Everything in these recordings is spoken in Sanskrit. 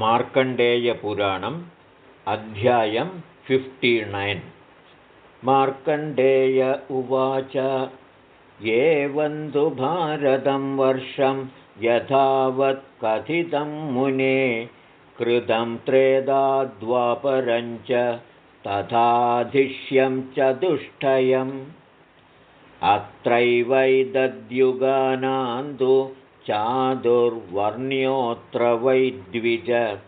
मार्कण्डेयपुराणम् अध्यायं फिफ्टिनैन् मार्कण्डेय उवाच एवन्तु भारतं वर्षं यथावत् कथितं मुने कृतं त्रेदाद्वापरञ्च तथाधिष्यं चतुष्टयम् अत्रैवैदद्युगानान्तु चादुर्वर्ण्योऽत्र वैद्विज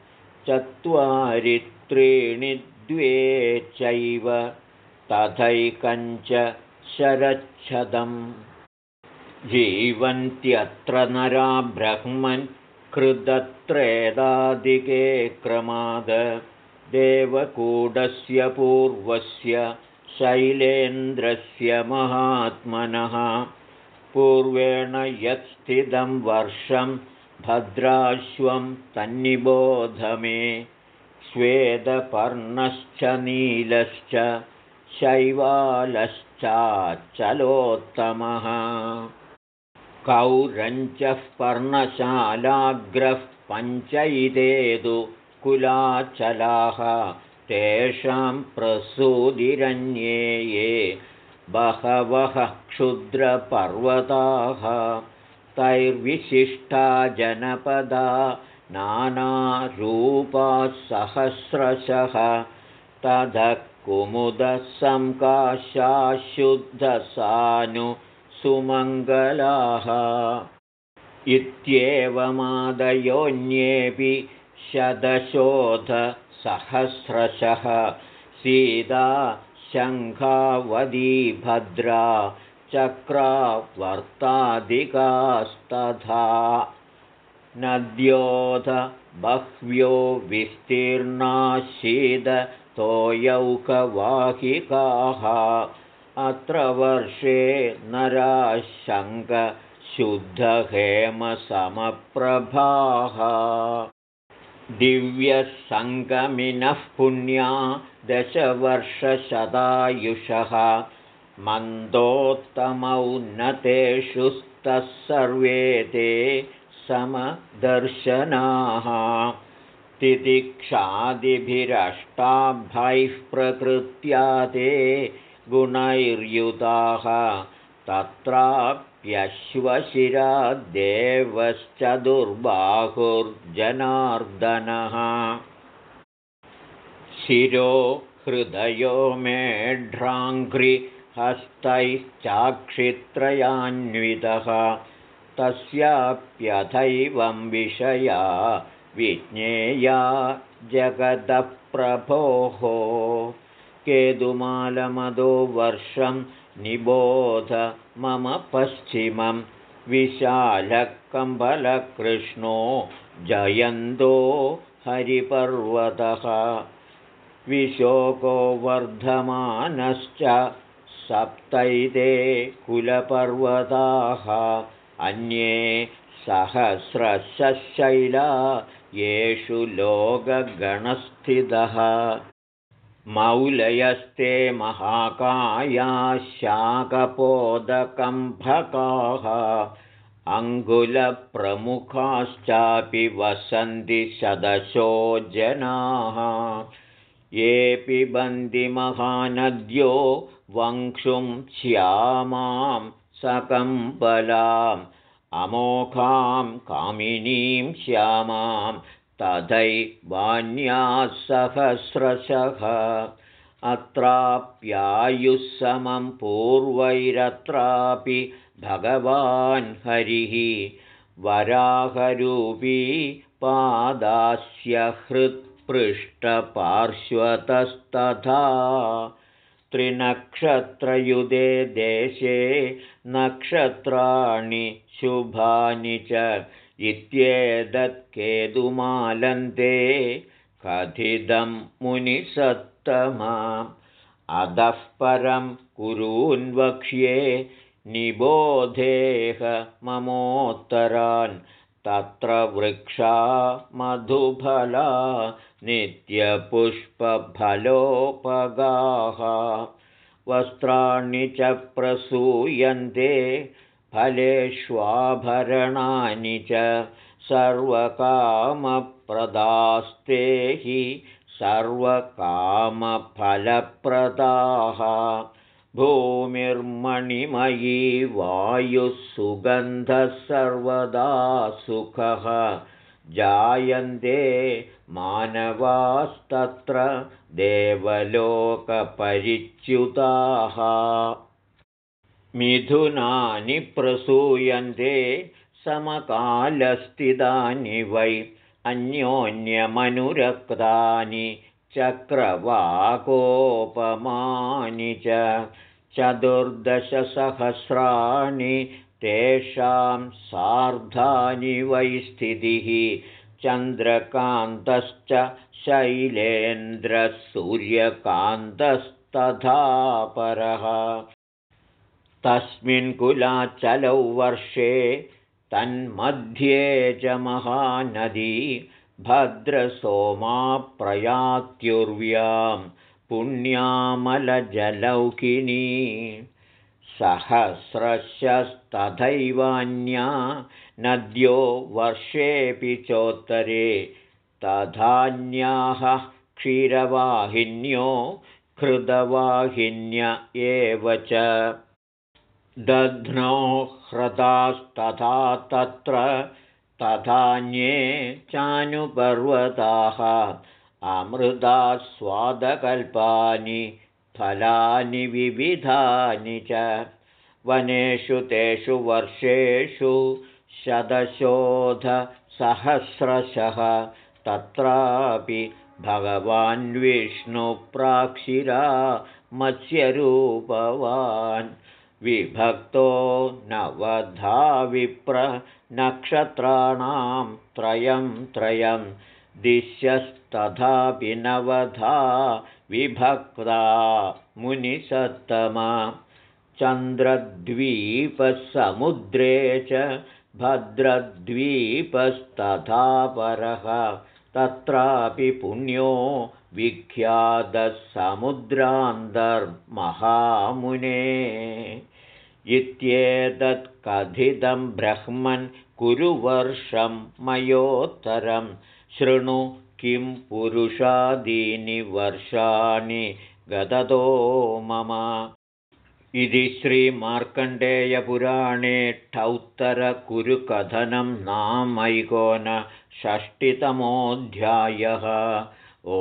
चत्वारि त्रीणि द्वे चैव तथैकञ्च शरच्छदम्। जीवन्त्यत्र नरा ब्रह्मन् कृदत्रेदादिके क्रमाद। देवकूटस्य पूर्वस्य शैलेन्द्रस्य महात्मनः पूर्वेण यत्स्थितं वर्षं भद्राश्वं तन्निबोध मे। स्वेदपर्णश्च नीलश्च शैवालश्चाचलोत्तमः। कौरञ्चः पर्णशालाग्रः पञ्चैदेदु कुलाचलाः। तेषां प्रसूदिरन्ये ये बहवः क्षुद्रपर्वताः तैर्विशिष्टा जनपदा नानारूपासहस्रशः। ततः कुमुदसङ्काशाशुद्धसानुसुमङ्गलाः इत्येवमादयोऽन्येऽपि शतशोधसहस्रशः। सीता शङ्खावदी भद्रा चक्रावर्तादिकास्तथा नद्योध बह्व्यो विस्तीर्णाशीदतोयौकवाहिकाः अत्र वर्षे नराशङ्कशुद्धहेमसमप्रभाः। दिव्यसङ्गमिनः पुण्या दशवर्षशतायुषः मन्दोत्तमौन्नतेषु स्तः सर्वे ते समदर्शनाः। तितिक्षादिभिरष्टाभैः प्रकृत्या ते गुणैर्युताः। तत्राप्यश्वशिरादेवश्च दुर्बाहुर्जनार्दनः शिरो हृदयो मेढ्राङ्घ्रिहस्तैश्चाक्षित्रयान्वितः तस्याप्यथैवं विषया विज्ञेया जगदप्रभोः। केतुमालमदो वर्षं निबोध मम पश्चिमं। विशालकम्बलकृष्णो जयन्तो हरिपर्वतः। विशोको वर्धमानश्च सप्तैते कुलपर्वताः अन्ये सहस्रशैला येषु लोकगणस्थितः। मौलयस्ते महाकायाशाकपोदकम्भकाः अङ्गुलप्रमुखाश्चापि वसन्ति शदशो जनाः। ये बन्दिमहानद्यो वंशुं श्यामां सकम्बलाम् अमोघां कामिनीं श्यामां तथैवान्यासहस्रशः अत्राप्यायुः पूर्वैरत्रापि भगवान् हरिः वराहरूपी पादास्य हृत्पृष्ठपार्श्वतस्तथा त्रिनक्षत्रयुधे देशे नक्षत्राणि शुभानि च इत्येतत्केतुमालन्ते कथितं मुनिसत्तमा। अधः परं कुरून्वक्ष्ये निबोधेह ममोत्तरान् तत्र वृक्षा मधुफला नित्यपुष्पफलोपगाः। वस्त्राणि च प्रसूयन्ते फलेष्वाभरणानि च सर्वकामप्रदायकाः प्रदास्ते हि सर्वकामफलप्रदाः। भूमिर्मणिमयी वायुः सुगन्धः सर्वदा सुखः जायन्ते मानवास्तत्र देवलोकपरिच्युताः। मिथुनानि प्रसूयन्ते समकालस्थितानि वै अन्योन्यमनुरक्तानि चक्रवाकोपमानि च चतुर्दशसहस्राणि तेषां सार्धानि वै स्थितिः चन्द्रकान्तश्च शैलेन्द्रसूर्यकान्तस्तथा परः तस्मिन् कुलाचलौ वर्षे तन्मध्ये च महानदी भद्रसोमाप्रयात्युर्व्यां पुण्यामलजलौकिनी सहस्रशस्तथैवान्या नद्यो वर्षेऽपि चोत्तरे तथान्याः क्षीरवाहिन्यो हृदवाहिन्य एव च। दध्नो ह्रदास्तथा तत्र तथान्ये चानुपर्वताः अमृतास्वादकल्पानि फलानि विविधानि च। वनेषु तेषु वर्षेषु शतशोधसहस्रशः। तत्रापि भगवान् विष्णुप्राक्षिरा मत्स्यरूपवान्। विभक्तो नवधा विप्र नक्षत्राणां त्रयं त्रयं दिश्यस्तथापि नवधा विभक्ता मुनिसत्तमा। चन्द्रद्वीपसमुद्रे च भद्रद्वीपस्तथा परः। तत्रापि पुण्यो विख्यातसमुद्रान्तर्महामुने। इत्येतत्कथितं ब्रह्मन् कुरुवर्षं मयोत्तरं शृणु किं पुरुषादीनि वर्षाणि गदतो मम। इति श्रीमार्कण्डेयपुराणे ठौत्तरकुरुकथनं नामैकोनषष्टितमोऽध्यायः ओ